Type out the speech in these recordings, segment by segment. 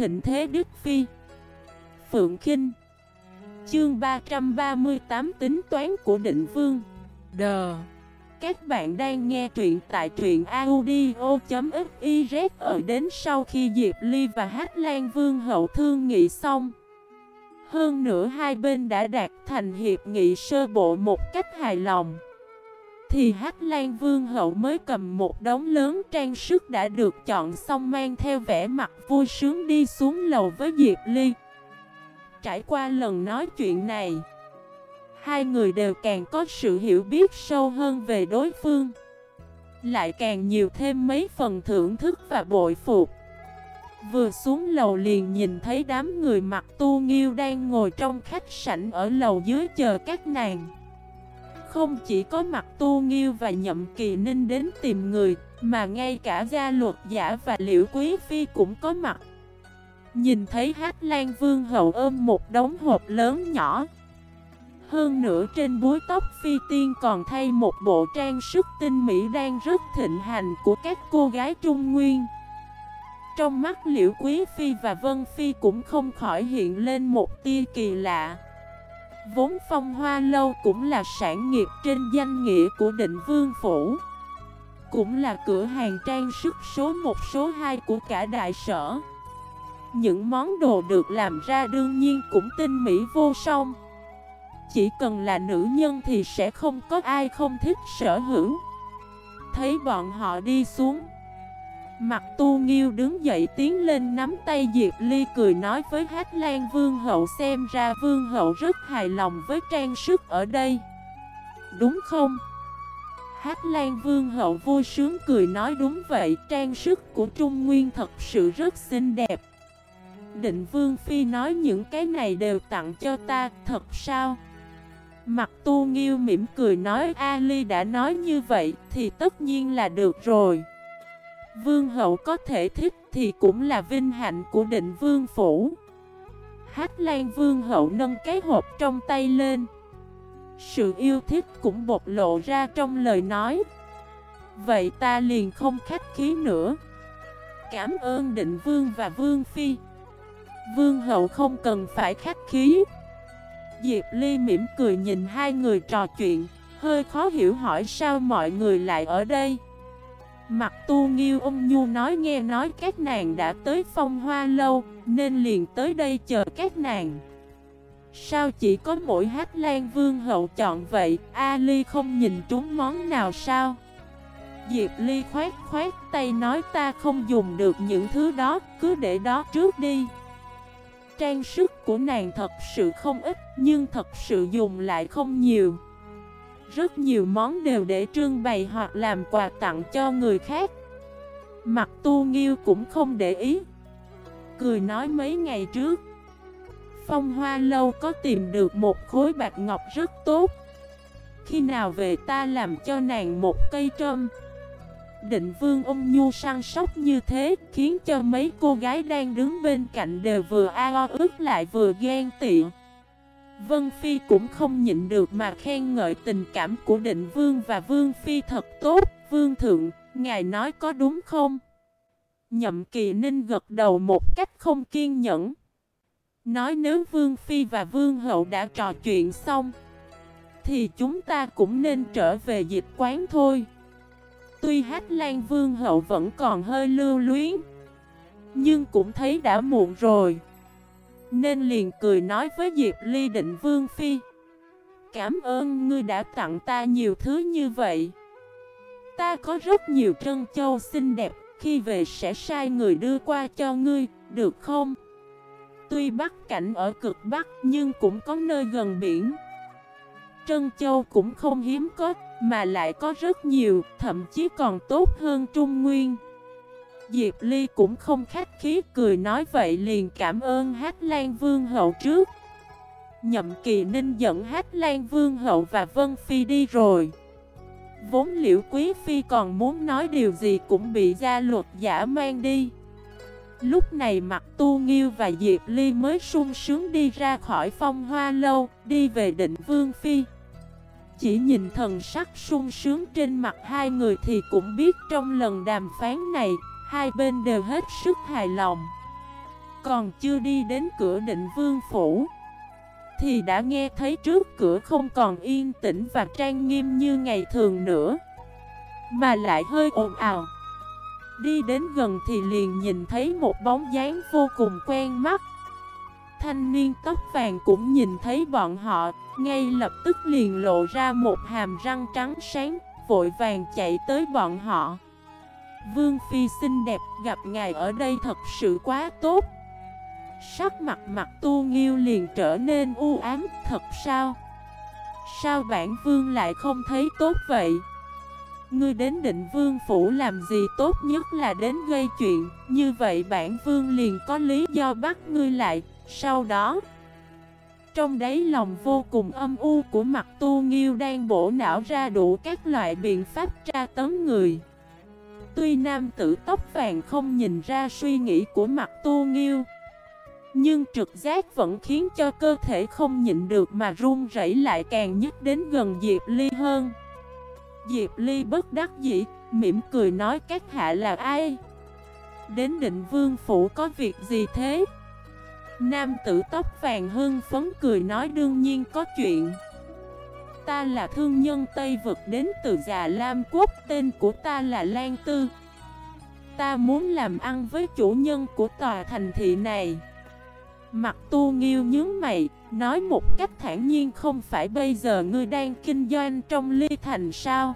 thịnh thế Đức Phi. Phượng Kinh. Chương 338 tính toán của định vương. Đờ Các bạn đang nghe truyện tại truyện audio.xyz Ở đến sau khi Diệp Ly và Hát Lan Vương hậu thương nghị xong. Hơn nữa hai bên đã đạt thành hiệp nghị sơ bộ một cách hài lòng thì Hát Lan Vương hậu mới cầm một đống lớn trang sức đã được chọn xong mang theo vẻ mặt vui sướng đi xuống lầu với Diệp Ly. Trải qua lần nói chuyện này, hai người đều càng có sự hiểu biết sâu hơn về đối phương. Lại càng nhiều thêm mấy phần thưởng thức và bội phục. Vừa xuống lầu liền nhìn thấy đám người mặc tu nghiêu đang ngồi trong khách sảnh ở lầu dưới chờ các nàng. Không chỉ có mặt tu nghiêu và nhậm kỳ ninh đến tìm người, mà ngay cả gia luật giả và liễu quý phi cũng có mặt. Nhìn thấy hát lan vương hậu ôm một đống hộp lớn nhỏ. Hơn nữa trên búi tóc phi tiên còn thay một bộ trang sức tinh mỹ đang rất thịnh hành của các cô gái Trung Nguyên. Trong mắt liễu quý phi và vân phi cũng không khỏi hiện lên một tia kỳ lạ. Vốn phong hoa lâu cũng là sản nghiệp trên danh nghĩa của định vương phủ. Cũng là cửa hàng trang sức số 1 số 2 của cả đại sở. Những món đồ được làm ra đương nhiên cũng tinh mỹ vô song. Chỉ cần là nữ nhân thì sẽ không có ai không thích sở hữu. Thấy bọn họ đi xuống Mặt tu nghiêu đứng dậy tiến lên nắm tay Diệp Ly cười nói với Hát Lan, Vương Hậu xem ra Vương Hậu rất hài lòng với trang sức ở đây Đúng không? Hát Lan, Vương Hậu vui sướng cười nói, đúng vậy, Trang sức của Trung Nguyên thật sự rất xinh đẹp Định Vương Phi nói, những cái này đều tặng cho ta, Thật sao? Mặt tu nghiêu mỉm cười nói Ali đã nói như vậy Thì tất nhiên là được rồi Vương hậu có thể thích thì cũng là vinh hạnh của định vương phủ. Hát lan vương hậu nâng cái hộp trong tay lên. Sự yêu thích cũng bộc lộ ra trong lời nói. Vậy ta liền không khách khí nữa. Cảm ơn định vương và vương phi. Vương hậu không cần phải khách khí. Diệp Ly mỉm cười nhìn hai người trò chuyện. Hơi khó hiểu hỏi sao mọi người lại ở đây. Mặt tu nghiêu ông Nhu nói nghe nói các nàng đã tới phong hoa lâu, Nên liền tới đây chờ các nàng. Sao chỉ có mỗi hát lan vương hậu chọn vậy? Ali không nhìn trúng món nào sao? Diệp Ly khoát khoát tay nói ta không dùng được những thứ đó, Cứ để đó trước đi. Trang sức của nàng thật sự không ít, Nhưng thật sự dùng lại không nhiều rất nhiều món đều để trưng bày hoặc làm quà tặng cho người khác. Mặt tu nghiêu cũng không để ý. Cười nói mấy ngày trước, Phong hoa lâu có tìm được một khối bạc ngọc rất tốt. Khi nào về ta làm cho nàng một cây trâm. Định vương ông nhu săn sóc như thế Khiến cho mấy cô gái đang đứng bên cạnh đều vừa ao ước lại vừa ghen tị. Vân Phi cũng không nhịn được mà khen ngợi tình cảm của định vương và vương Phi thật tốt. Vương Thượng, ngài nói có đúng không? Nhậm kỳ ninh gật đầu một cách không kiên nhẫn. Nói nếu Vương Phi và Vương Hậu đã trò chuyện xong Thì chúng ta cũng nên trở về dịch quán thôi. Tuy Hát Lan Vương Hậu vẫn còn hơi lưu luyến Nhưng cũng thấy đã muộn rồi nên liền cười nói với Diệp Ly định Vương Phi. Cảm ơn ngươi đã tặng ta nhiều thứ như vậy. Ta có rất nhiều trân châu xinh đẹp Khi về sẽ sai người đưa qua cho ngươi, được không? Tuy Bắc cảnh ở cực Bắc nhưng cũng có nơi gần biển. Trân châu cũng không hiếm có Mà lại có rất nhiều, thậm chí còn tốt hơn Trung Nguyên. Diệp Ly cũng không khách khí cười nói vậy liền cảm ơn Hát Lan Vương Hậu trước. Nhậm Kỳ Ninh dẫn Hát Lan Vương Hậu và Vân Phi đi rồi. Vốn liễu quý phi còn muốn nói điều gì cũng bị gia luật giả mang đi. Lúc này mặt tu nghiêu và Diệp Ly mới sung sướng đi ra khỏi phong hoa lâu, đi về định vương phi. Chỉ nhìn thần sắc sung sướng trên mặt hai người thì cũng biết trong lần đàm phán này Hai bên đều hết sức hài lòng. Còn chưa đi đến cửa định vương phủ, Thì đã nghe thấy trước cửa không còn yên tĩnh và trang nghiêm như ngày thường nữa, Mà lại hơi ồn ào. Đi đến gần thì liền nhìn thấy một bóng dáng vô cùng quen mắt. Thanh niên tóc vàng cũng nhìn thấy bọn họ, Ngay lập tức liền lộ ra một hàm răng trắng sáng, Vội vàng chạy tới bọn họ. Vương Phi xinh đẹp, gặp ngài ở đây thật sự quá tốt. Sắc mặt mặt tu nghiêu liền trở nên u ám, thật sao? Sao bản vương lại không thấy tốt vậy? Ngươi đến định vương phủ làm gì tốt nhất là đến gây chuyện, Như vậy bản vương liền có lý do bắt ngươi lại, Sau đó. Trong đấy lòng vô cùng âm u của mặt tu nghiêu đang bổ não ra đủ các loại biện pháp tra tấn người. Tuy nam tử tóc vàng không nhìn ra suy nghĩ của mặt tu nghiêu Nhưng trực giác vẫn khiến cho cơ thể không nhịn được mà run rẩy lại càng nhất đến gần Diệp Ly hơn Diệp Ly bất đắc dĩ, mỉm cười nói các hạ là ai? Đến định vương phủ có việc gì thế? Nam tử tóc vàng hưng phấn cười nói đương nhiên có chuyện Ta là thương nhân Tây Vực đến từ già Lam Quốc, Tên của ta là Lan Tư. Ta muốn làm ăn với chủ nhân của tòa thành thị này. Mặt tu nghiêu nhướng mày, Nói một cách thản nhiên, không phải bây giờ ngươi đang kinh doanh trong ly thành sao?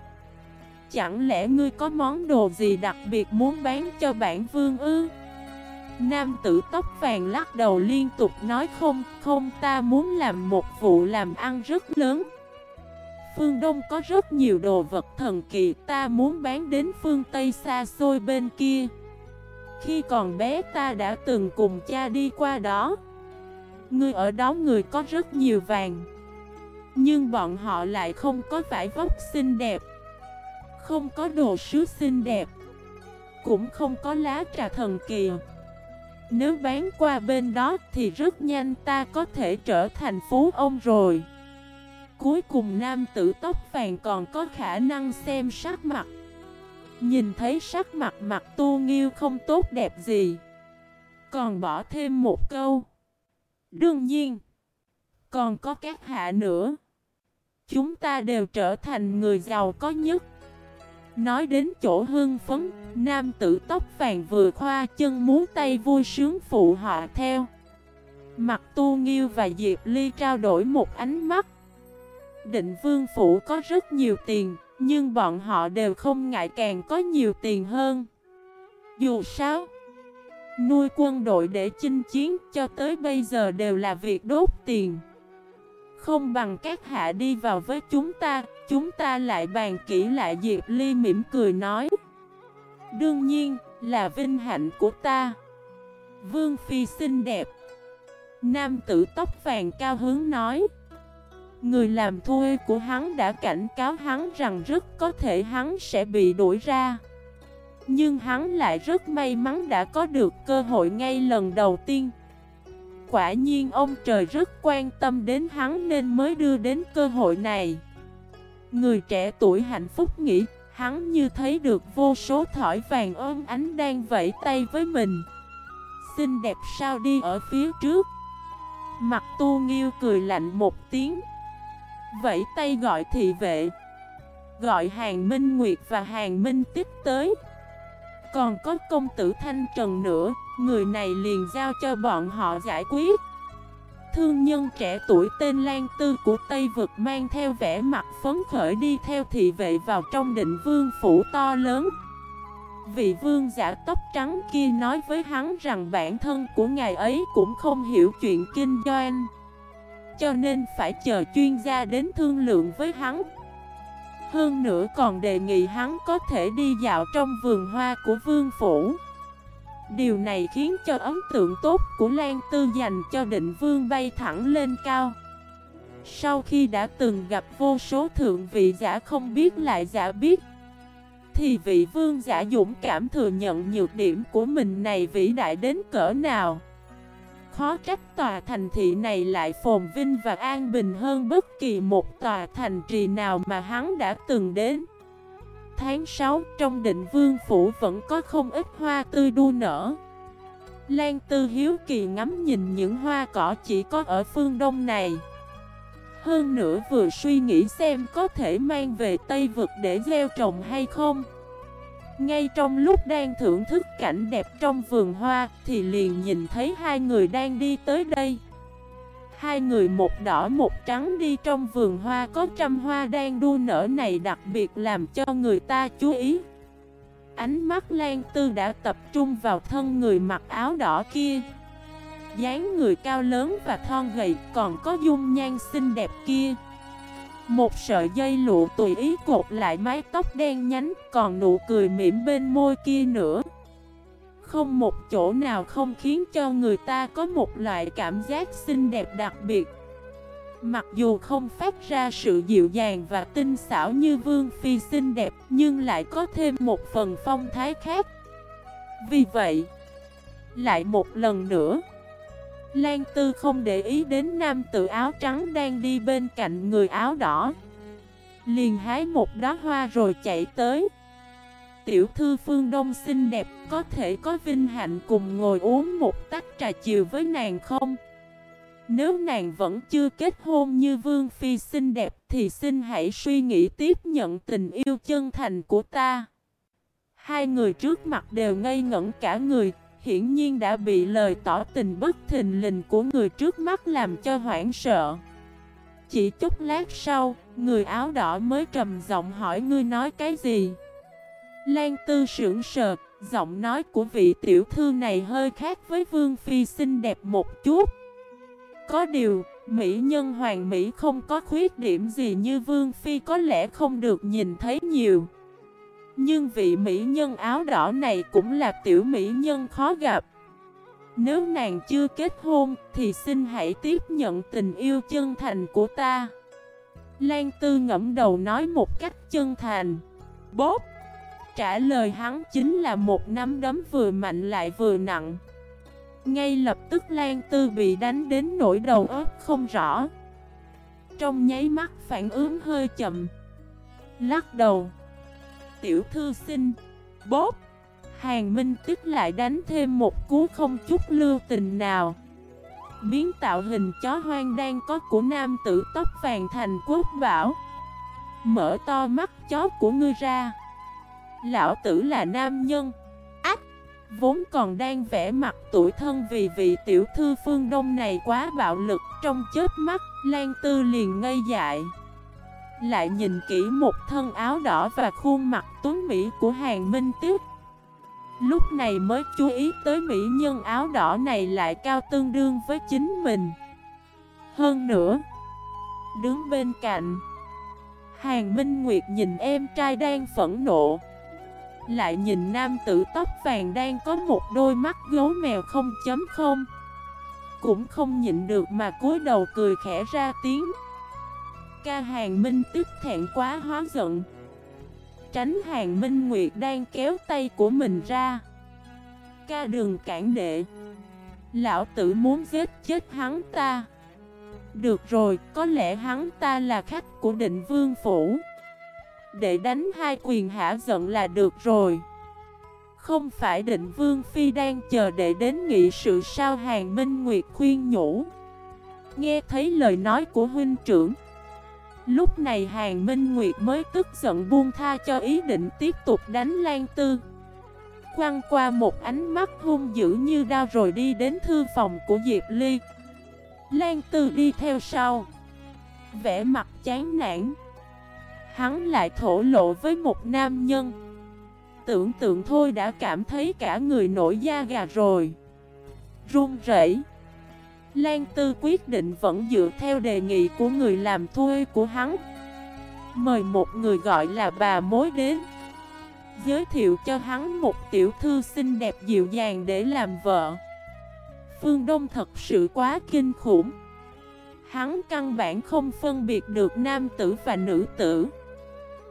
Chẳng lẽ ngươi có món đồ gì đặc biệt muốn bán cho bản vương ư? Nam tử tóc vàng lắc đầu liên tục nói không Không, ta muốn làm một vụ làm ăn rất lớn. Phương Đông có rất nhiều đồ vật thần kỳ, Ta muốn bán đến phương Tây xa xôi bên kia. Khi còn bé, ta đã từng cùng cha đi qua đó. Ngươi ở đó, người có rất nhiều vàng. Nhưng bọn họ lại không có vải vóc xinh đẹp, Không có đồ sứ xinh đẹp, Cũng không có lá trà thần kỳ. Nếu bán qua bên đó thì rất nhanh, ta có thể trở thành phú ông rồi. Cuối cùng nam tử tóc vàng còn có khả năng xem sắc mặt Nhìn thấy sắc mặt mặt tu nghiêu không tốt đẹp gì Còn bỏ thêm một câu Đương nhiên, còn có các hạ nữa. Chúng ta đều trở thành người giàu có nhất. Nói đến chỗ hương phấn, nam tử tóc vàng vừa khoa chân muốn tay vui sướng phụ họ theo. Mặt tu nghiêu và Diệp Ly trao đổi một ánh mắt. Định vương phủ có rất nhiều tiền, nhưng bọn họ đều không ngại càng có nhiều tiền hơn. Dù sao, Nuôi quân đội để chinh chiến cho tới bây giờ đều là việc đốt tiền. Không bằng các hạ đi vào với chúng ta Chúng ta lại bàn kỹ lại Diệp Ly mỉm cười nói. Đương nhiên là vinh hạnh của ta. Vương Phi xinh đẹp. Nam tử tóc vàng cao hướng nói. Người làm thuê của hắn đã cảnh cáo hắn rằng rất có thể hắn sẽ bị đuổi ra. Nhưng hắn lại rất may mắn đã có được cơ hội ngay lần đầu tiên. Quả nhiên ông trời rất quan tâm đến hắn nên mới đưa đến cơ hội này. Người trẻ tuổi hạnh phúc nghĩ, Hắn như thấy được vô số thỏi vàng ôm ánh đang vẫy tay với mình. Xinh đẹp sao đi ở phía trước? Mặt tu nghiêu cười lạnh một tiếng. Vẫy tay gọi thị vệ Gọi hàng Minh Nguyệt và hàng Minh tiếp tới còn có công tử Thanh Trần nữa, người này liền giao cho bọn họ giải quyết. Thương nhân trẻ tuổi tên Lan Tư của Tây Vực mang theo vẻ mặt phấn khởi đi theo thị vệ vào trong định vương phủ to lớn. Vị vương giả tóc trắng kia nói với hắn rằng bản thân của ngài ấy cũng không hiểu chuyện kinh doanh. Cho nên phải chờ chuyên gia đến thương lượng với hắn. Hơn nữa còn đề nghị hắn có thể đi dạo trong vườn hoa của vương phủ. Điều này khiến cho ấn tượng tốt của Lan Tư dành cho định vương bay thẳng lên cao. Sau khi đã từng gặp vô số thượng vị giả không biết lại giả biết, Thì vị vương giả dũng cảm thừa nhận nhược điểm của mình này vĩ đại đến cỡ nào. Khó trách tòa thành thị này lại phồn vinh và an bình hơn bất kỳ một tòa thành trì nào mà hắn đã từng đến. Tháng 6 trong định vương phủ vẫn có không ít hoa tươi đua nở. Lan Tư Hiếu Kỳ ngắm nhìn những hoa cỏ chỉ có ở phương đông này Hơn nữa vừa suy nghĩ xem có thể mang về Tây Vực để gieo trồng hay không ngay trong lúc đang thưởng thức cảnh đẹp trong vườn hoa Thì liền nhìn thấy hai người đang đi tới đây. Hai người một đỏ một trắng đi trong vườn hoa, có trăm hoa đang đua nở này đặc biệt làm cho người ta chú ý. Ánh mắt Lan Tư đã tập trung vào thân người mặc áo đỏ kia. Dáng người cao lớn và thon gầy, còn có dung nhan xinh đẹp kia. Một sợi dây lụa tùy ý cột lại mái tóc đen nhánh, còn nụ cười mỉm bên môi kia nữa. Không một chỗ nào không khiến cho người ta có một loại cảm giác xinh đẹp đặc biệt. Mặc dù không phát ra sự dịu dàng và tinh xảo như Vương Phi xinh đẹp, Nhưng lại có thêm một phần phong thái khác. Vì vậy, Lại một lần nữa Lan Tư không để ý đến nam tự áo trắng đang đi bên cạnh người áo đỏ Liền hái một đóa hoa rồi chạy tới Tiểu thư phương đông xinh đẹp có thể có vinh hạnh cùng ngồi uống một tách trà chiều với nàng không? Nếu nàng vẫn chưa kết hôn như Vương Phi xinh đẹp thì xin hãy suy nghĩ tiếp nhận tình yêu chân thành của ta. Hai người trước mặt đều ngây ngẩn cả người, hiển nhiên đã bị lời tỏ tình bất thình lình của người trước mắt làm cho hoảng sợ. Chỉ chút lát sau, người áo đỏ mới trầm giọng hỏi ngươi nói cái gì. Lan Tư sững sờ, giọng nói của vị tiểu thư này hơi khác với Vương Phi xinh đẹp một chút. Có điều, Mỹ nhân hoàng Mỹ không có khuyết điểm gì như Vương Phi có lẽ không được nhìn thấy nhiều. Nhưng vị Mỹ nhân áo đỏ này cũng là tiểu Mỹ nhân khó gặp. Nếu nàng chưa kết hôn, thì xin hãy tiếp nhận tình yêu chân thành của ta. Lan Tư ngẫm đầu nói một cách chân thành. Bốp! Trả lời hắn chính là một nắm đấm vừa mạnh lại vừa nặng. Ngay lập tức Lan Tư bị đánh đến nỗi đầu óc không rõ Trong nháy mắt phản ứng hơi chậm Lắc đầu Tiểu thư xin. Bốp. Hàng Minh tức lại đánh thêm một cú không chút lưu tình nào. Biến tạo hình chó hoang đang có của nam tử tóc vàng thành quốc bảo. Mở to mắt chó của ngươi ra. Lão tử là nam nhân. Ách, Vốn còn đang vẽ mặt tuổi thân vì vị tiểu thư phương đông này quá bạo lực Trong chết mắt, Lan Tư liền ngây dại. Lại nhìn kỹ một thân áo đỏ và khuôn mặt tuấn Mỹ của Hàng Minh Tiếp Lúc này mới chú ý tới mỹ nhân áo đỏ này lại cao tương đương với chính mình. Hơn nữa, Đứng bên cạnh, Hàng Minh Nguyệt nhìn em trai đang phẫn nộ. Lại nhìn nam tử tóc vàng đang có một đôi mắt gấu mèo không chấm không. Cũng không nhịn được mà cúi đầu cười khẽ ra tiếng. Ca hàng minh tức thẹn quá hóa giận. Tránh hàng minh nguyệt đang kéo tay của mình ra. Ca đường cản đệ Lão tử muốn giết chết hắn ta. Được rồi, có lẽ hắn ta là khách của định vương phủ. Để đánh hai quyền hạ giận là được rồi. Không phải định Vương Phi đang chờ để đến nghị sự sao Hàng Minh Nguyệt khuyên nhủ. Nghe thấy lời nói của huynh trưởng Lúc này Hàng Minh Nguyệt mới tức giận buông tha cho ý định tiếp tục đánh Lan Tư. Quăng qua một ánh mắt hung dữ như đau rồi đi đến thư phòng của Diệp Ly. Lan Tư đi theo sau. Vẽ mặt chán nản. Hắn lại thổ lộ với một nam nhân. Tưởng tượng thôi đã cảm thấy cả người nổi da gà rồi. Run rẩy. Lan Tư quyết định vẫn dựa theo đề nghị của người làm thuê của hắn. Mời một người gọi là bà mối đến. Giới thiệu cho hắn một tiểu thư xinh đẹp dịu dàng để làm vợ. Phương Đông thật sự quá kinh khủng. Hắn căn bản không phân biệt được nam tử và nữ tử.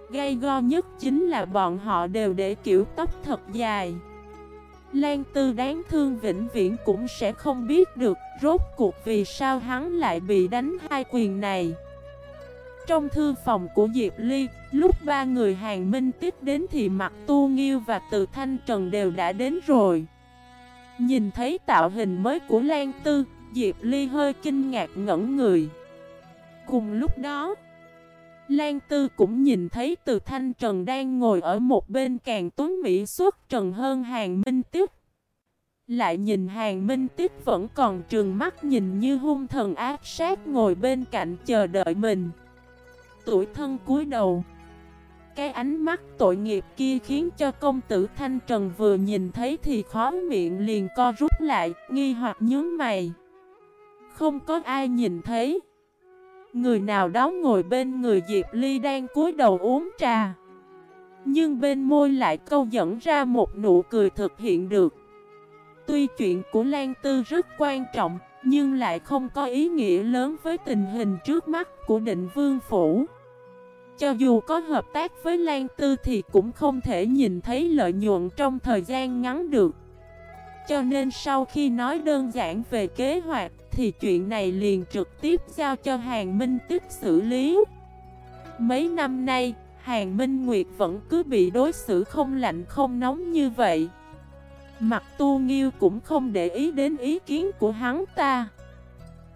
Gây go nhất chính là bọn họ đều để kiểu tóc thật dài. Lan Tư đáng thương vĩnh viễn cũng sẽ không biết được rốt cuộc vì sao hắn lại bị đánh hai quyền này Trong thư phòng của Diệp Ly, lúc ba người hàng minh tiếp đến thì mặt Tu Nghiêu và Từ Thanh Trần đều đã đến rồi Nhìn thấy tạo hình mới của Lan Tư, Diệp Ly hơi kinh ngạc ngẩn người. Cùng lúc đó, Lan Tư cũng nhìn thấy từ Thanh Trần đang ngồi ở một bên càng tuấn Mỹ xuất trần hơn hàng Minh Tiếp. Lại nhìn hàng Minh Tiếp vẫn còn trường mắt nhìn như hung thần ác sát ngồi bên cạnh chờ đợi mình. Tuổi thân cúi đầu. Cái ánh mắt tội nghiệp kia khiến cho công tử Thanh Trần vừa nhìn thấy thì khó miệng liền co rút lại, nghi hoặc nhướng mày. Không có ai nhìn thấy. Người nào đó ngồi bên người Diệp Ly đang cúi đầu uống trà. Nhưng bên môi lại câu dẫn ra một nụ cười thực hiện được. Tuy chuyện của Lan Tư rất quan trọng, nhưng lại không có ý nghĩa lớn với tình hình trước mắt của định vương phủ. Cho dù có hợp tác với Lan Tư thì cũng không thể nhìn thấy lợi nhuận trong thời gian ngắn được. Cho nên sau khi nói đơn giản về kế hoạch thì chuyện này liền trực tiếp giao cho Hàng Minh Tích xử lý. Mấy năm nay, Hàng Minh Nguyệt vẫn cứ bị đối xử không lạnh không nóng như vậy. Mặt tu nghiêu cũng không để ý đến ý kiến của hắn ta.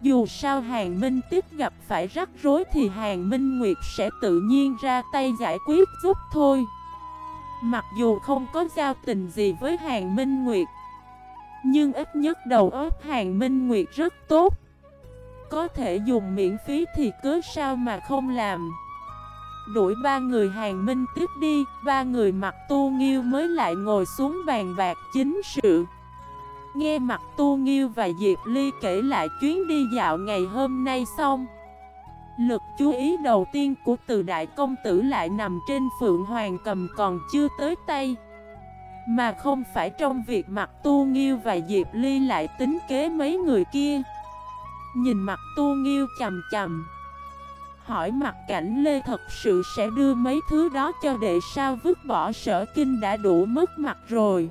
Dù sao Hàng Minh Tích gặp phải rắc rối thì Hàng Minh Nguyệt sẽ tự nhiên ra tay giải quyết giúp thôi. Mặc dù không có giao tình gì với Hàng Minh Nguyệt nhưng ít nhất đầu óc Hàng Minh Nguyệt rất tốt. Có thể dùng miễn phí thì cứ sao mà không làm? Đuổi ba người Hàng Minh tiếp đi, Ba người mặc tu nghiêu mới lại ngồi xuống bàn bạc chính sự. Nghe mặt Tu Nghiêu và Diệp Ly kể lại chuyến đi dạo ngày hôm nay xong, Lực chú ý đầu tiên của từ đại công tử lại nằm trên Phượng Hoàng cầm còn chưa tới tay. Mà không phải trong việc mặt Tu Nghiêu và Diệp Ly lại tính kế mấy người kia. Nhìn mặt Tu Nghiêu chầm chầm Hỏi mặt cảnh Lê thật sự sẽ đưa mấy thứ đó cho đệ sao vứt bỏ sở kinh đã đủ mất mặt rồi.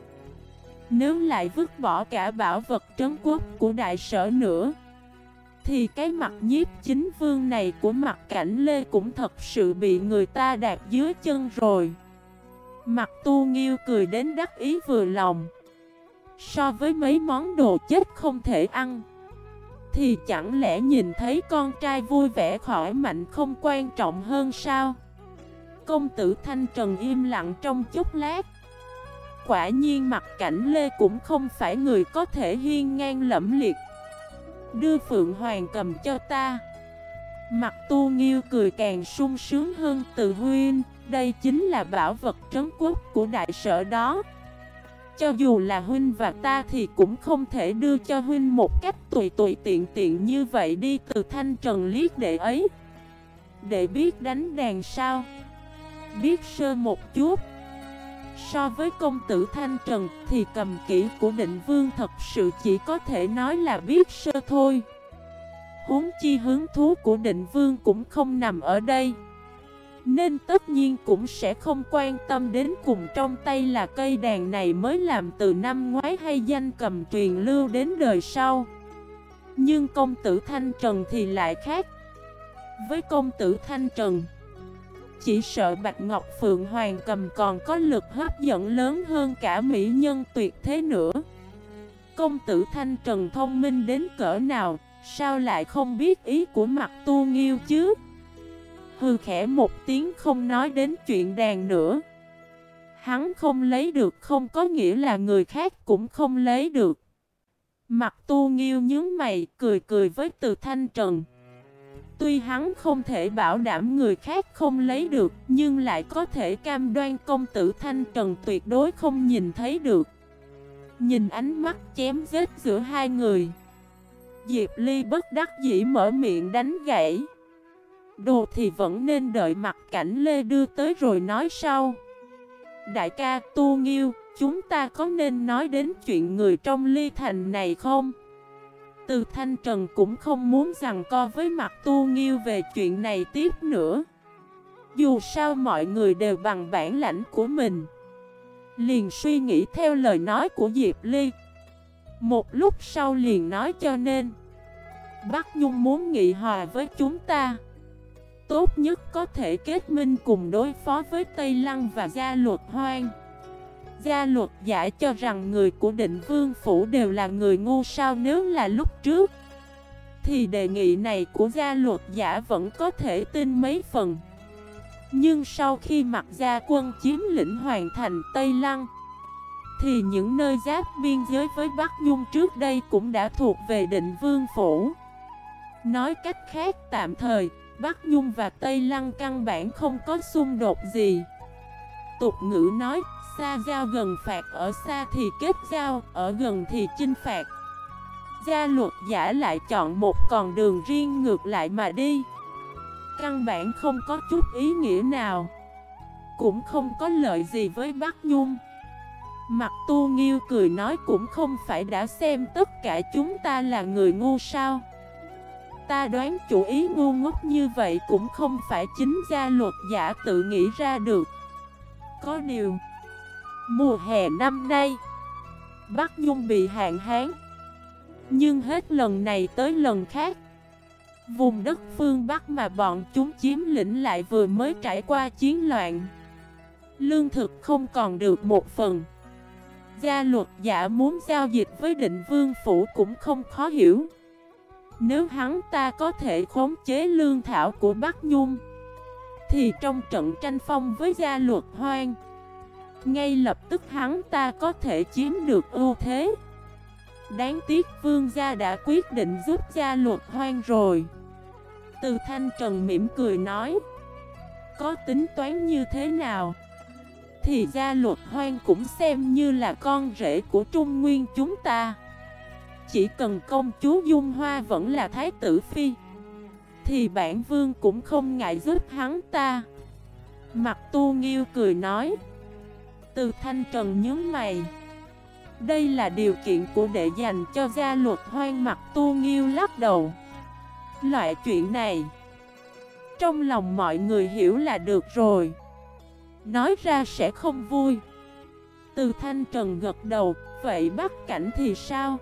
Nếu lại vứt bỏ cả bảo vật trấn quốc của đại sở nữa, Thì cái mặt nhiếp chính vương này của mặt cảnh lê cũng thật sự bị người ta đạp dưới chân rồi. Mặt tu nghiêu cười đến đắc ý vừa lòng. So với mấy món đồ chết không thể ăn, Thì chẳng lẽ nhìn thấy con trai vui vẻ khỏi mạnh không quan trọng hơn sao? Công tử Thanh Trần im lặng trong chút lát. Quả nhiên mặt cảnh Lê cũng không phải người có thể hiên ngang lẫm liệt. Đưa Phượng Hoàng cầm cho ta. Mặt tu nghiêu cười càng sung sướng hơn từ huyên đây chính là bảo vật trấn quốc của đại sở đó. Cho dù là huynh và ta thì cũng không thể đưa cho huynh một cách tùy tùy tiện tiện như vậy đi từ thanh trần liếc đệ ấy. Để biết đánh đàn sao? Biết sơ một chút. So với công tử Thanh Trần thì cầm kỹ của định vương thật sự chỉ có thể nói là biết sơ thôi. Huống chi hướng thú của định vương cũng không nằm ở đây. Nên tất nhiên cũng sẽ không quan tâm đến cùng trong tay là cây đàn này mới làm từ năm ngoái hay danh cầm truyền lưu đến đời sau. Nhưng công tử Thanh Trần thì lại khác. Với công tử Thanh Trần, chỉ sợ Bạch Ngọc Phượng Hoàng cầm còn có lực hấp dẫn lớn hơn cả mỹ nhân tuyệt thế nữa. Công tử Thanh Trần thông minh đến cỡ nào, Sao lại không biết ý của mặt tu nghiêu chứ? Hư khẽ một tiếng không nói đến chuyện đàn nữa. Hắn không lấy được, không có nghĩa là người khác cũng không lấy được. Mặt tu nghiêu nhướng mày, cười cười với từ thanh trần. Tuy hắn không thể bảo đảm người khác không lấy được, Nhưng lại có thể cam đoan công tử Thanh Trần tuyệt đối không nhìn thấy được. Nhìn ánh mắt chém vết giữa hai người. Diệp Ly bất đắc dĩ mở miệng đánh gãy. Đồ thì vẫn nên đợi mặt cảnh Lê đưa tới rồi nói sau. Đại ca, Tu Nghiêu, Chúng ta có nên nói đến chuyện người trong ly thành này không? Từ Thanh Trần cũng không muốn rằng co với mặt tu nghiêu về chuyện này tiếp nữa. Dù sao mọi người đều bằng bản lãnh của mình. Liền suy nghĩ theo lời nói của Diệp Ly. Một lúc sau liền nói cho nên, Bắc Nhung muốn nghị hòa với chúng ta. Tốt nhất có thể kết minh cùng đối phó với Tây Lăng và gia luật hoang. Gia luật giả cho rằng người của định vương phủ đều là người ngu sao nếu là lúc trước. Thì đề nghị này của gia luật giả vẫn có thể tin mấy phần. Nhưng sau khi mặt gia quân chiếm lĩnh hoàn thành Tây Lăng, Thì những nơi giáp biên giới với Bắc Nhung trước đây cũng đã thuộc về định vương phủ. Nói cách khác, tạm thời Bắc Nhung và Tây Lăng căn bản không có xung đột gì. Tục ngữ nói, Xa giao gần phạt, ở xa thì kết giao, Ở gần thì chinh phạt. Gia luật giả lại chọn một con đường riêng ngược lại mà đi. Căn bản không có chút ý nghĩa nào. Cũng không có lợi gì với Bắc Nhung. Mặt tu nghiêu cười nói, cũng không phải đã xem tất cả chúng ta là người ngu sao? Ta đoán chủ ý ngu ngốc như vậy cũng không phải chính gia luật giả tự nghĩ ra được. Có điều, Mùa hè năm nay, Bắc Nhung bị hạn hán. Nhưng hết lần này tới lần khác, Vùng đất phương Bắc mà bọn chúng chiếm lĩnh lại vừa mới trải qua chiến loạn. Lương thực không còn được một phần. Gia luật giả muốn giao dịch với định vương phủ cũng không khó hiểu. Nếu hắn ta có thể khống chế lương thảo của Bắc Nhung, Thì trong trận tranh phong với gia luật hoang, ngay lập tức hắn ta có thể chiếm được ưu thế. Đáng tiếc vương gia đã quyết định giúp gia luật hoang rồi. Từ thanh trần mỉm cười nói, Có tính toán như thế nào, Thì gia luật hoang cũng xem như là con rể của Trung Nguyên chúng ta. Chỉ cần công chúa Dung Hoa vẫn là thái tử phi, Thì bản vương cũng không ngại giúp hắn ta. Mặt tu nghiêu cười nói, từ thanh trần nhớ mày, Đây là điều kiện của đệ dành cho gia luật hoang mặt tu nghiêu lắc đầu. Loại chuyện này, Trong lòng mọi người hiểu là được rồi. Nói ra sẽ không vui. Từ thanh trần gật đầu, Vậy bắt cảnh thì sao?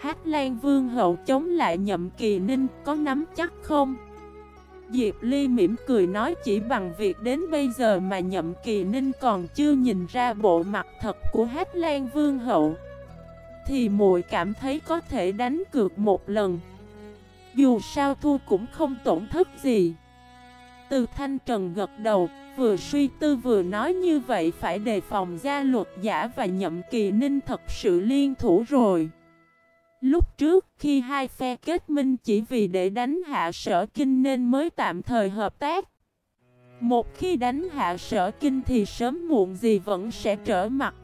Hát Lan Vương hậu chống lại nhậm kỳ ninh, có nắm chắc không? Diệp Ly mỉm cười nói chỉ bằng việc đến bây giờ mà nhậm kỳ ninh còn chưa nhìn ra bộ mặt thật của Hát Lan Vương Hậu, Thì muội cảm thấy có thể đánh cược một lần. Dù sao thua cũng không tổn thất gì. Từ Thanh Trần gật đầu, Vừa suy tư vừa nói như vậy phải đề phòng gia luật giả và nhậm kỳ ninh thật sự liên thủ rồi. Lúc trước khi hai phe kết minh chỉ vì để đánh hạ sở kinh nên mới tạm thời hợp tác. Một khi đánh hạ sở kinh thì sớm muộn gì vẫn sẽ trở mặt.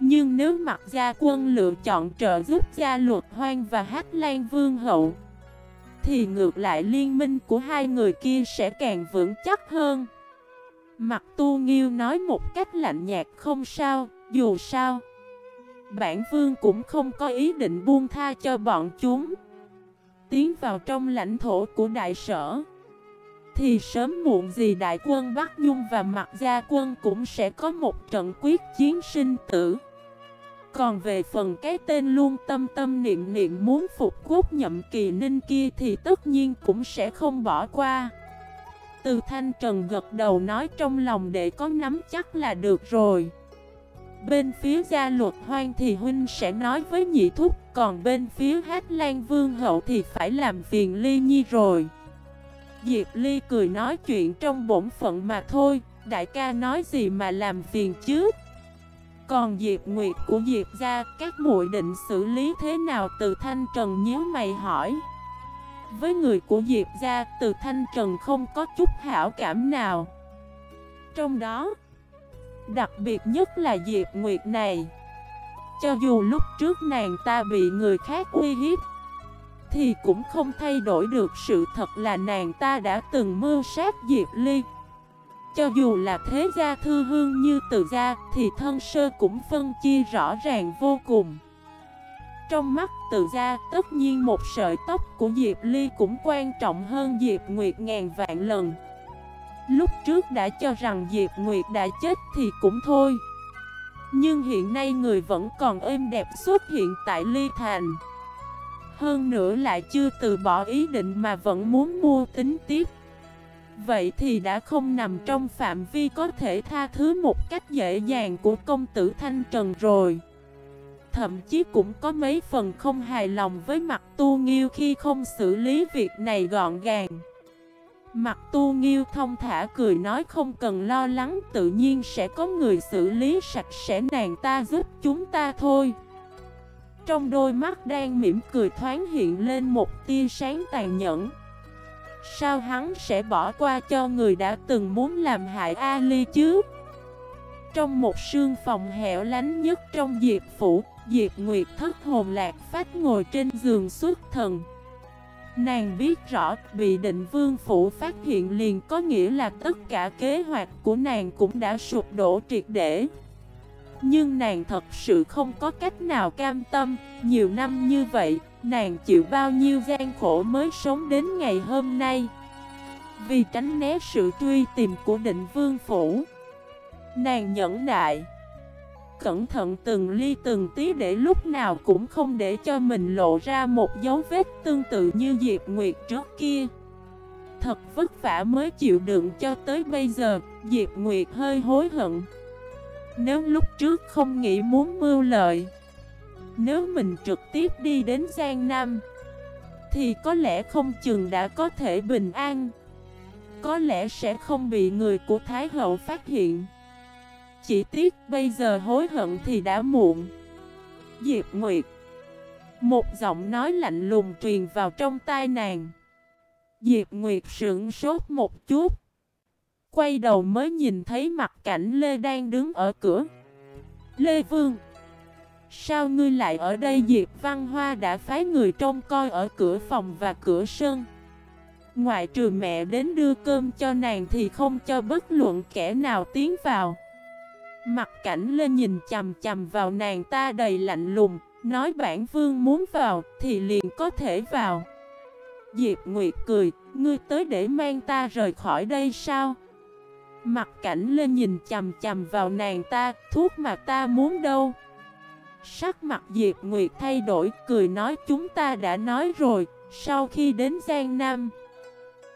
Nhưng nếu mặt gia quân lựa chọn trợ giúp gia luật hoang và hát lan vương hậu Thì ngược lại liên minh của hai người kia sẽ càng vững chắc hơn. Mặt tu nghiêu nói một cách lạnh nhạt không sao, dù sao Bản vương cũng không có ý định buông tha cho bọn chúng. Tiến vào trong lãnh thổ của đại sở, Thì sớm muộn gì đại quân Bắc Nhung và mặt gia quân cũng sẽ có một trận quyết chiến sinh tử. Còn về phần cái tên luôn tâm tâm niệm niệm muốn phục quốc nhậm kỳ ninh kia thì tất nhiên cũng sẽ không bỏ qua. Từ thanh trần gật đầu nói trong lòng để có nắm chắc là được rồi. Bên phía gia luật hoang thì huynh sẽ nói với nhị thúc, Còn bên phía hát lan vương hậu thì phải làm phiền ly nhi rồi. Diệp ly cười nói chuyện trong bổn phận mà thôi, Đại ca nói gì mà làm phiền chứ? Còn Diệp Nguyệt của Diệp gia, Các muội định xử lý thế nào? Từ Thanh Trần nhíu mày hỏi. Với người của Diệp gia, Từ Thanh Trần không có chút hảo cảm nào. Trong đó Đặc biệt nhất là Diệp Nguyệt này. Cho dù lúc trước nàng ta bị người khác uy hiếp, Thì cũng không thay đổi được sự thật là nàng ta đã từng mưu sát Diệp Ly. Cho dù là thế gia thư hương như từ gia, Thì thân sơ cũng phân chia rõ ràng vô cùng. Trong mắt từ gia, tất nhiên một sợi tóc của Diệp Ly cũng quan trọng hơn Diệp Nguyệt ngàn vạn lần. Lúc trước đã cho rằng Diệp Nguyệt đã chết thì cũng thôi. Nhưng hiện nay người vẫn còn êm đẹp xuất hiện tại Ly Thành. Hơn nữa lại chưa từ bỏ ý định mà vẫn muốn mua tính tiếp. Vậy thì đã không nằm trong phạm vi có thể tha thứ một cách dễ dàng của công tử Thanh Trần rồi. Thậm chí cũng có mấy phần không hài lòng với mặt tu nghiêu khi không xử lý việc này gọn gàng. Mặt tu nghiêu thông thả cười nói không cần lo lắng tự nhiên sẽ có người xử lý sạch sẽ nàng ta giúp chúng ta thôi Trong đôi mắt đang mỉm cười thoáng hiện lên một tia sáng tàn nhẫn Sao hắn sẽ bỏ qua cho người đã từng muốn làm hại Ali chứ? Trong một sương phòng hẻo lánh nhất trong Diệp Phủ, Diệp Nguyệt thất hồn lạc phát ngồi trên giường suốt thần. Nàng biết rõ bị định vương phủ phát hiện liền có nghĩa là tất cả kế hoạch của nàng cũng đã sụp đổ triệt để. Nhưng nàng thật sự không có cách nào cam tâm, nhiều năm như vậy, nàng chịu bao nhiêu gian khổ mới sống đến ngày hôm nay. Vì tránh né sự truy tìm của định vương phủ, nàng nhẫn nại. Cẩn thận từng ly từng tí để lúc nào cũng không để cho mình lộ ra một dấu vết tương tự như Diệp Nguyệt trước kia. Thật vất vả mới chịu đựng cho tới bây giờ, Diệp Nguyệt hơi hối hận. Nếu lúc trước không nghĩ muốn mưu lợi, Nếu mình trực tiếp đi đến Giang Nam, Thì có lẽ không chừng đã có thể bình an. Có lẽ sẽ không bị người của Thái Hậu phát hiện chỉ tiếc bây giờ hối hận thì đã muộn. Diệp Nguyệt. Một giọng nói lạnh lùng truyền vào trong tai nàng. Diệp Nguyệt sững sốt một chút. Quay đầu mới nhìn thấy mặt cảnh Lê đang đứng ở cửa. Lê Vương. Sao ngươi lại ở đây? Diệp Văn Hoa đã phái người trông coi ở cửa phòng và cửa sân. Ngoại trừ mẹ đến đưa cơm cho nàng thì không cho bất luận kẻ nào tiến vào. Mặt cảnh lên nhìn chầm chầm vào nàng ta đầy lạnh lùng, Nói bản vương muốn vào thì liền có thể vào. Diệp Nguyệt cười, Ngươi tới để mang ta rời khỏi đây sao? Mặt cảnh lên nhìn chầm chầm vào nàng ta, Thuốc mà ta muốn đâu? Sắc mặt Diệp Nguyệt thay đổi, Cười nói chúng ta đã nói rồi, Sau khi đến Giang Nam,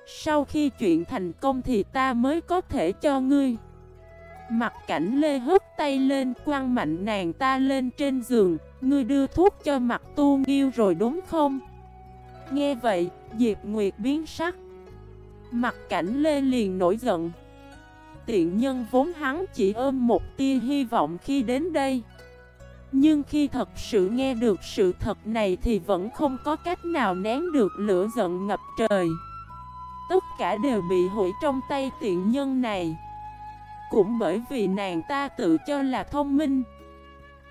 Sau khi chuyện thành công thì ta mới có thể cho ngươi. Mặt cảnh lê hất tay lên quăng mạnh nàng ta lên trên giường. Ngươi đưa thuốc cho mặt tu nghiêu rồi đúng không? Nghe vậy, Diệp Nguyệt biến sắc. Mặt cảnh lê liền nổi giận. Tiện nhân vốn hắn chỉ ôm một tia hy vọng khi đến đây. Nhưng khi thật sự nghe được sự thật này thì vẫn không có cách nào nén được lửa giận ngập trời. Tất cả đều bị hủy trong tay tiện nhân này cũng bởi vì nàng ta tự cho là thông minh,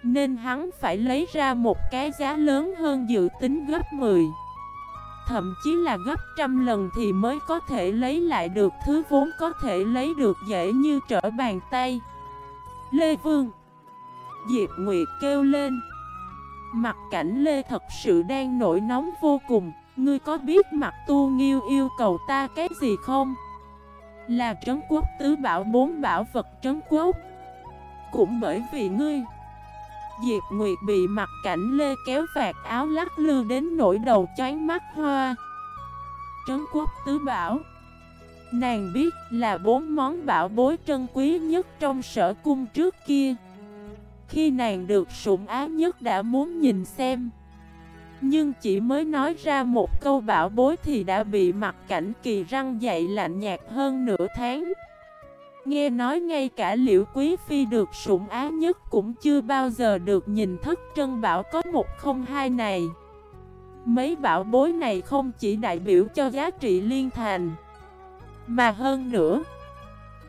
Nên hắn phải lấy ra một cái giá lớn hơn dự tính gấp 10 Thậm chí là gấp trăm lần thì mới có thể lấy lại được thứ vốn có thể lấy được dễ như trở bàn tay. Lê Vương, Diệp Nguyệt kêu lên. Mặt cảnh Lê thật sự đang nổi nóng vô cùng. Ngươi có biết mặt tu nghiêu yêu cầu ta cái gì không? Là trấn quốc tứ bảo bốn bảo vật trấn quốc. Cũng bởi vì ngươi, Diệp Nguyệt bị mặt cảnh lê kéo vạt áo lắc lư đến nỗi đầu choáng mắt hoa. Trấn quốc tứ bảo, Nàng biết là bốn món bảo bối trân quý nhất trong sở cung trước kia. Khi nàng được sủng á nhất đã muốn nhìn xem nhưng chỉ mới nói ra một câu bảo bối thì đã bị mặt cảnh kỳ răng dậy lạnh nhạt hơn nửa tháng. Nghe nói ngay cả liễu quý phi được sủng á nhất cũng chưa bao giờ được nhìn thức trân bảo có một không hai này. Mấy bảo bối này không chỉ đại biểu cho giá trị liên thành, Mà hơn nữa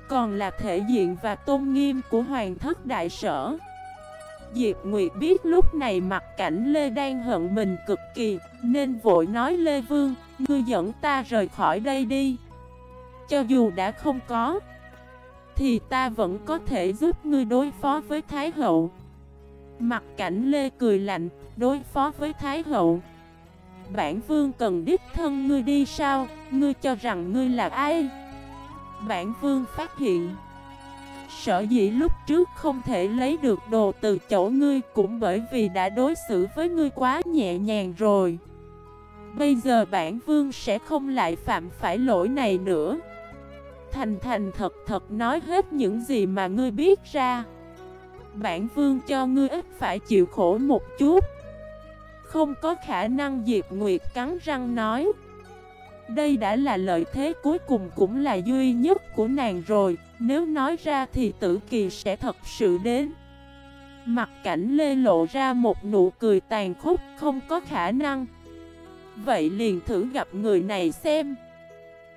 Còn là thể diện và tôn nghiêm của hoàng thất đại sở. Diệp Nguyệt biết lúc này mặt cảnh Lê đang hận mình cực kỳ, Nên vội nói Lê Vương, Ngươi dẫn ta rời khỏi đây đi. Cho dù đã không có, Thì ta vẫn có thể giúp ngươi đối phó với Thái Hậu. Mặt cảnh Lê cười lạnh, Đối phó với Thái Hậu? Bản vương cần đích thân ngươi đi sao? Ngươi cho rằng ngươi là ai? Bản vương phát hiện Sở dĩ lúc trước không thể lấy được đồ từ chỗ ngươi cũng bởi vì đã đối xử với ngươi quá nhẹ nhàng rồi. Bây giờ bản vương sẽ không lại phạm phải lỗi này nữa. Thành thành thật thật nói hết những gì mà ngươi biết ra. Bản vương cho ngươi ít phải chịu khổ một chút. Không có khả năng Diệp Nguyệt cắn răng nói. Đây đã là lợi thế cuối cùng cũng là duy nhất của nàng rồi. Nếu nói ra thì tử kỳ sẽ thật sự đến. Mặt cảnh lê lộ ra một nụ cười tàn khốc, không có khả năng. Vậy liền thử gặp người này xem.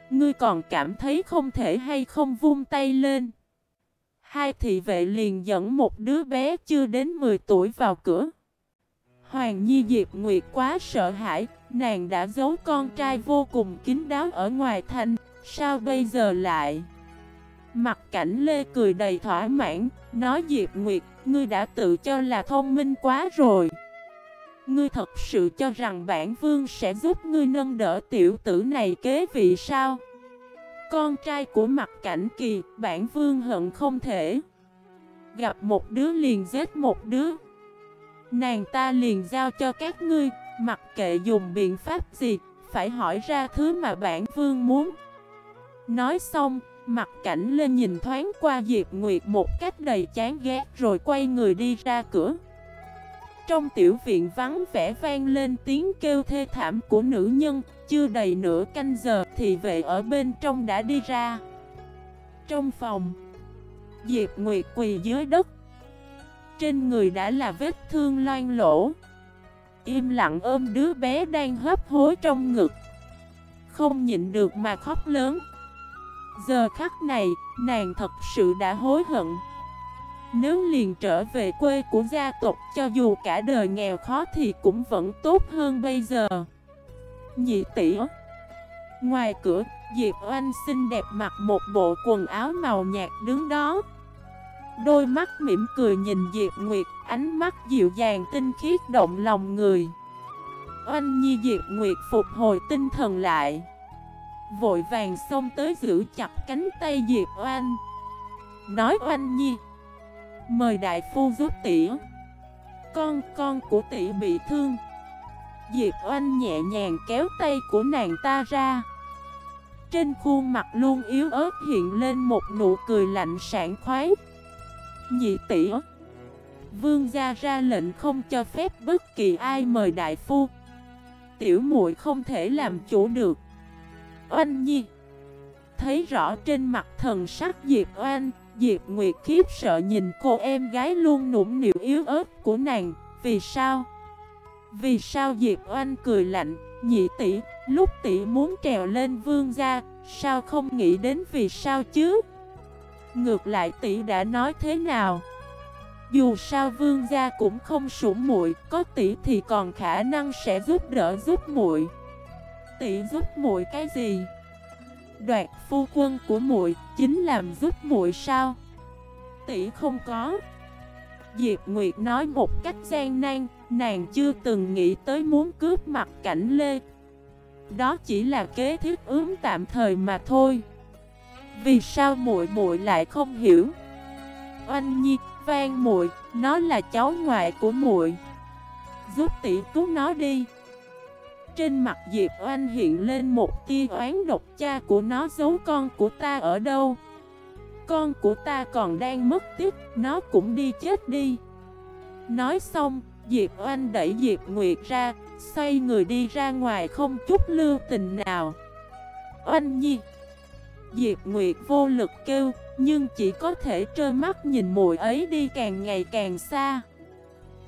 Ngươi còn cảm thấy không thể hay không vung tay lên. Hai thị vệ liền dẫn một đứa bé chưa đến 10 tuổi vào cửa. Hoàng Nhi Diệp Nguyệt quá sợ hãi, Nàng đã giấu con trai vô cùng kín đáo ở ngoài thành, Sao bây giờ lại? Mặt cảnh Lê cười đầy thỏa mãn Nói Diệp Nguyệt Ngươi đã tự cho là thông minh quá rồi Ngươi thật sự cho rằng bản vương sẽ giúp ngươi nâng đỡ tiểu tử này kế vị sao? Con trai của mặt cảnh kỳ, bản vương hận không thể. Gặp một đứa liền giết một đứa. Nàng ta liền giao cho các ngươi, mặc kệ dùng biện pháp gì, phải hỏi ra thứ mà bản vương muốn. Nói xong, mặt cảnh lên nhìn thoáng qua Diệp Nguyệt một cách đầy chán ghét rồi quay người đi ra cửa. Trong tiểu viện vắng vẻ vang lên tiếng kêu thê thảm của nữ nhân, chưa đầy nửa canh giờ thì vệ ở bên trong đã đi ra. Trong phòng, Diệp Nguyệt quỳ dưới đất. Trên người đã là vết thương loang lỗ. Im lặng ôm đứa bé đang hấp hối trong ngực. Không nhịn được mà khóc lớn. Giờ khắc này, nàng thật sự đã hối hận. Nếu liền trở về quê của gia tộc cho dù cả đời nghèo khó thì cũng vẫn tốt hơn bây giờ. Nhị tỷ Ngoài cửa, Diệp Oanh xinh đẹp mặc một bộ quần áo màu nhạt đứng đó. Đôi mắt mỉm cười nhìn Diệp Nguyệt, ánh mắt dịu dàng tinh khiết động lòng người. Oanh Nhi Diệp Nguyệt phục hồi tinh thần lại. Vội vàng xông tới giữ chặt cánh tay Diệp Oanh. Nói Oanh Nhi, Mời đại phu giúp tỉa Con con của tỷ bị thương. Diệp Oanh nhẹ nhàng kéo tay của nàng ta ra. Trên khuôn mặt luôn yếu ớt hiện lên một nụ cười lạnh sảng khoái. Nhị tỷ, Vương gia ra lệnh không cho phép bất kỳ ai mời đại phu. Tiểu muội không thể làm chủ được. Oanh nhi Thấy rõ trên mặt thần sắc Diệp Oanh Diệp Nguyệt khiếp sợ nhìn cô em gái luôn nũng nịu yếu ớt của nàng Vì sao? Vì sao Diệp Oanh cười lạnh Nhị tỷ, lúc tỷ muốn trèo lên vương gia Sao không nghĩ đến vì sao chứ? Ngược lại tỷ đã nói thế nào? Dù sao vương gia cũng không sủng muội, có tỷ thì còn khả năng sẽ giúp đỡ giúp muội. Tỷ giúp muội cái gì? Đoạt phu quân của muội chính làm giúp muội sao? Tỷ không có. Diệp Nguyệt nói một cách gian nan, nàng chưa từng nghĩ tới muốn cướp mặt cảnh Lê. Đó chỉ là kế thiết ướm tạm thời mà thôi. Vì sao muội muội lại không hiểu? Oanh Nhi, Vang muội, nó là cháu ngoại của muội. Giúp tỷ cứu nó đi. Trên mặt Diệp Oanh hiện lên một tia oán độc. Cha của nó giấu con của ta ở đâu? Con của ta còn đang mất tích, nó cũng đi chết đi. Nói xong, Diệp Oanh đẩy Diệp Nguyệt ra, xoay người đi ra ngoài không chút lưu tình nào. Oanh nhi. Diệp Nguyệt vô lực kêu, nhưng chỉ có thể trơ mắt nhìn mùi ấy đi càng ngày càng xa